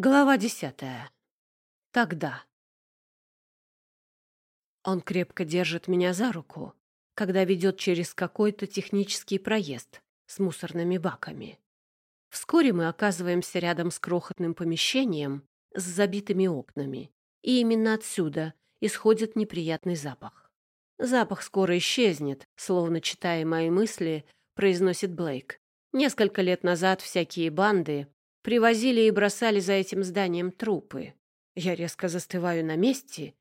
Глава десятая. Тогда. Он крепко держит меня за руку, когда ведет через какой-то технический проезд с мусорными баками. Вскоре мы оказываемся рядом с крохотным помещением с забитыми окнами, и именно отсюда исходит неприятный запах. Запах скоро исчезнет, словно читая мои мысли, произносит Блейк. Несколько лет назад всякие банды Привозили и бросали за этим зданием трупы. Я резко застываю на месте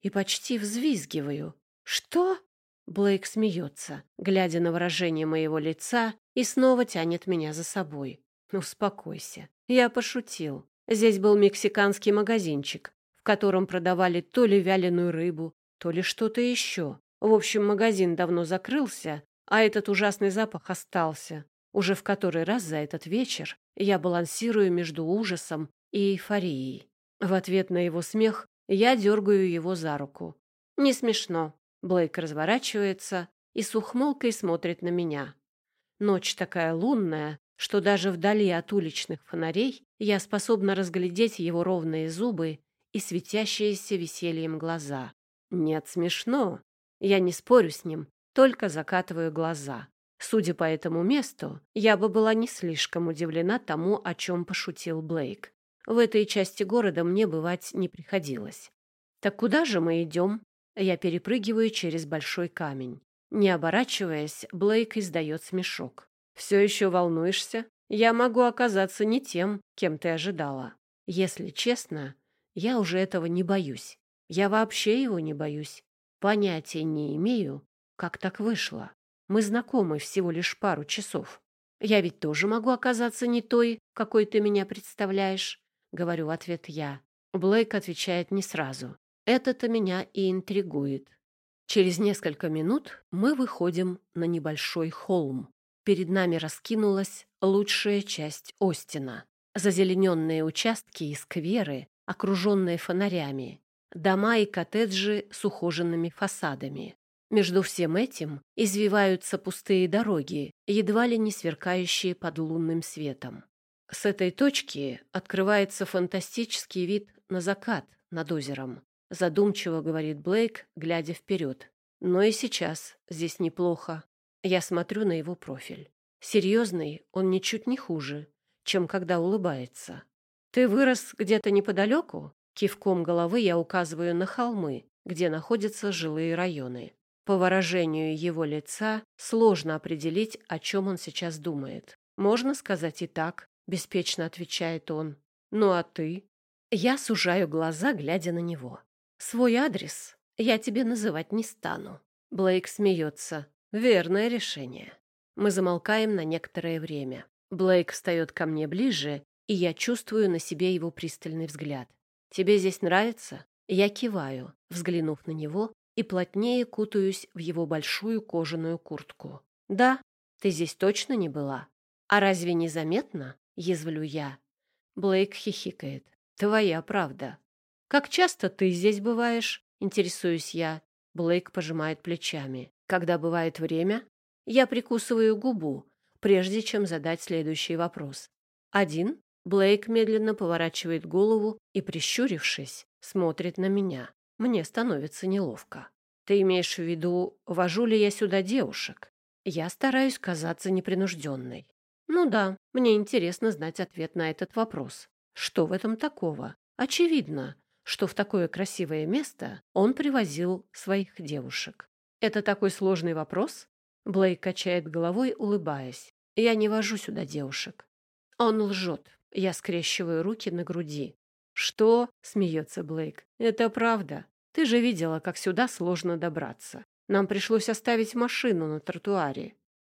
и почти взвизгиваю. «Что?» Блейк смеется, глядя на выражение моего лица, и снова тянет меня за собой. «Успокойся. Я пошутил. Здесь был мексиканский магазинчик, в котором продавали то ли вяленую рыбу, то ли что-то еще. В общем, магазин давно закрылся, а этот ужасный запах остался. Уже в который раз за этот вечер я балансирую между ужасом и эйфорией. В ответ на его смех я дергаю его за руку. Не смешно. Блейк разворачивается и с ухмылкой смотрит на меня. Ночь такая лунная, что даже вдали от уличных фонарей я способна разглядеть его ровные зубы и светящиеся весельем глаза. Нет, смешно. Я не спорю с ним, только закатываю глаза. Судя по этому месту, я бы была не слишком удивлена тому, о чем пошутил Блейк. В этой части города мне бывать не приходилось. Так куда же мы идем? Я перепрыгиваю через большой камень. Не оборачиваясь, Блейк издает смешок. «Все еще волнуешься? Я могу оказаться не тем, кем ты ожидала. Если честно, я уже этого не боюсь. Я вообще его не боюсь. Понятия не имею, как так вышло. Мы знакомы всего лишь пару часов. Я ведь тоже могу оказаться не той, какой ты меня представляешь, говорю в ответ я. Блейк отвечает не сразу. Это-то меня и интригует. Через несколько минут мы выходим на небольшой холм. Перед нами раскинулась лучшая часть Остина. Зазелененные участки и скверы, окруженные фонарями, дома и коттеджи с ухоженными фасадами. Между всем этим извиваются пустые дороги, едва ли не сверкающие под лунным светом. С этой точки открывается фантастический вид на закат над озером. Задумчиво говорит Блейк, глядя вперед. Но и сейчас здесь неплохо. Я смотрю на его профиль. Серьезный он ничуть не хуже, чем когда улыбается. «Ты вырос где-то неподалеку?» Кивком головы я указываю на холмы, где находятся жилые районы. По выражению его лица сложно определить, о чем он сейчас думает. «Можно сказать и так», — беспечно отвечает он. «Ну а ты?» Я сужаю глаза, глядя на него. «Свой адрес я тебе называть не стану». Блейк смеется. «Верное решение». Мы замолкаем на некоторое время. Блейк встает ко мне ближе, и я чувствую на себе его пристальный взгляд. «Тебе здесь нравится?» Я киваю, взглянув на него и плотнее кутаюсь в его большую кожаную куртку. «Да, ты здесь точно не была? А разве не заметно?» — язвлю я. Блейк хихикает. «Твоя правда. Как часто ты здесь бываешь?» — интересуюсь я. Блейк пожимает плечами. «Когда бывает время?» Я прикусываю губу, прежде чем задать следующий вопрос. «Один?» Блейк медленно поворачивает голову и, прищурившись, смотрит на меня. Мне становится неловко. Ты имеешь в виду, вожу ли я сюда девушек? Я стараюсь казаться непринужденной. Ну да, мне интересно знать ответ на этот вопрос. Что в этом такого? Очевидно, что в такое красивое место он привозил своих девушек. Это такой сложный вопрос? Блейк качает головой, улыбаясь. Я не вожу сюда девушек. Он лжет. Я скрещиваю руки на груди. «Что?» — смеется Блейк. «Это правда. Ты же видела, как сюда сложно добраться. Нам пришлось оставить машину на тротуаре.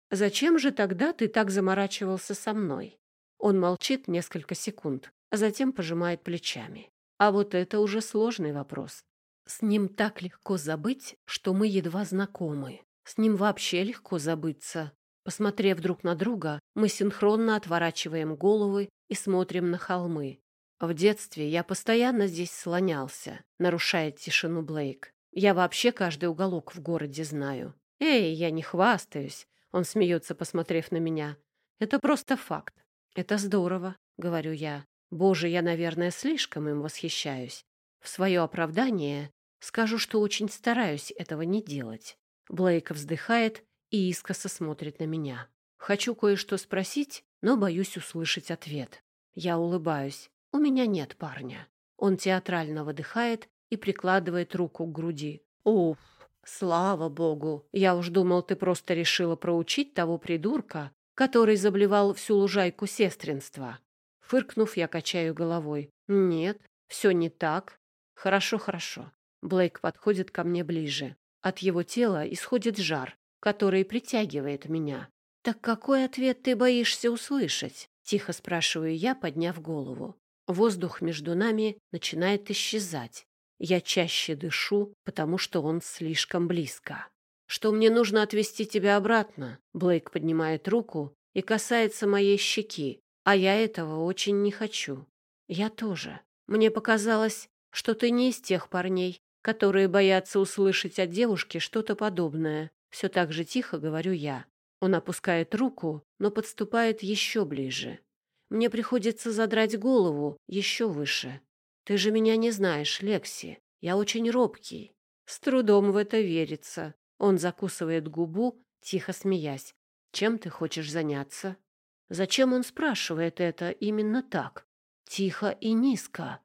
Зачем же тогда ты так заморачивался со мной?» Он молчит несколько секунд, а затем пожимает плечами. А вот это уже сложный вопрос. С ним так легко забыть, что мы едва знакомы. С ним вообще легко забыться. Посмотрев друг на друга, мы синхронно отворачиваем головы и смотрим на холмы. В детстве я постоянно здесь слонялся, нарушает тишину Блейк. Я вообще каждый уголок в городе знаю. Эй, я не хвастаюсь. Он смеется, посмотрев на меня. Это просто факт. Это здорово, говорю я. Боже, я, наверное, слишком им восхищаюсь. В свое оправдание скажу, что очень стараюсь этого не делать. Блейк вздыхает и искоса смотрит на меня. Хочу кое-что спросить, но боюсь услышать ответ. Я улыбаюсь. У меня нет парня. Он театрально выдыхает и прикладывает руку к груди. Уф, слава богу. Я уж думал, ты просто решила проучить того придурка, который заблевал всю лужайку сестринства. Фыркнув, я качаю головой. Нет, все не так. Хорошо, хорошо. Блейк подходит ко мне ближе. От его тела исходит жар, который притягивает меня. «Так какой ответ ты боишься услышать?» — тихо спрашиваю я, подняв голову. Воздух между нами начинает исчезать. Я чаще дышу, потому что он слишком близко. «Что мне нужно отвезти тебя обратно?» Блейк поднимает руку и касается моей щеки, а я этого очень не хочу. Я тоже. Мне показалось, что ты не из тех парней, которые боятся услышать от девушки что-то подобное. Все так же тихо говорю я. Он опускает руку, но подступает еще ближе. Мне приходится задрать голову еще выше. Ты же меня не знаешь, Лекси. Я очень робкий. С трудом в это верится. Он закусывает губу, тихо смеясь. Чем ты хочешь заняться? Зачем он спрашивает это именно так? Тихо и низко.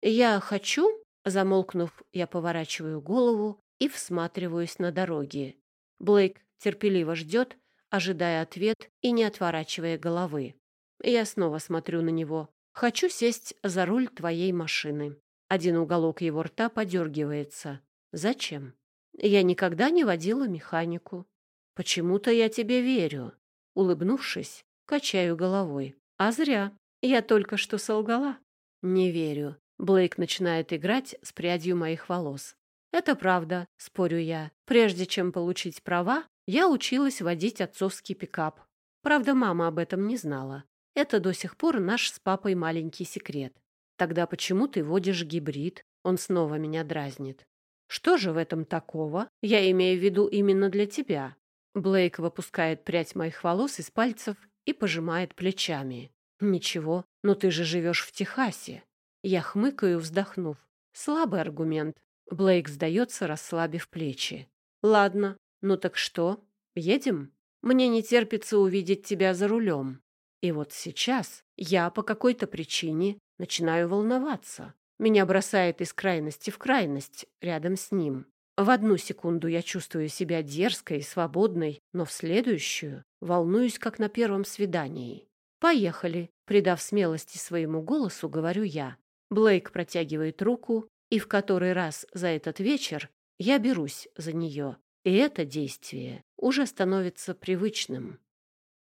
Я хочу, замолкнув, я поворачиваю голову и всматриваюсь на дороге. Блейк терпеливо ждет, ожидая ответ и не отворачивая головы. Я снова смотрю на него. Хочу сесть за руль твоей машины. Один уголок его рта подергивается. Зачем? Я никогда не водила механику. Почему-то я тебе верю. Улыбнувшись, качаю головой. А зря. Я только что солгала. Не верю. Блейк начинает играть с прядью моих волос. Это правда, спорю я. Прежде чем получить права, я училась водить отцовский пикап. Правда, мама об этом не знала. Это до сих пор наш с папой маленький секрет. Тогда почему ты водишь гибрид? Он снова меня дразнит. Что же в этом такого? Я имею в виду именно для тебя. Блейк выпускает прядь моих волос из пальцев и пожимает плечами. Ничего, но ты же живешь в Техасе. Я хмыкаю, вздохнув. Слабый аргумент. Блейк сдается, расслабив плечи. Ладно, ну так что, едем? Мне не терпится увидеть тебя за рулем. И вот сейчас я по какой-то причине начинаю волноваться. Меня бросает из крайности в крайность рядом с ним. В одну секунду я чувствую себя дерзкой и свободной, но в следующую волнуюсь, как на первом свидании. «Поехали», — придав смелости своему голосу, говорю я. Блейк протягивает руку, и в который раз за этот вечер я берусь за нее. И это действие уже становится привычным.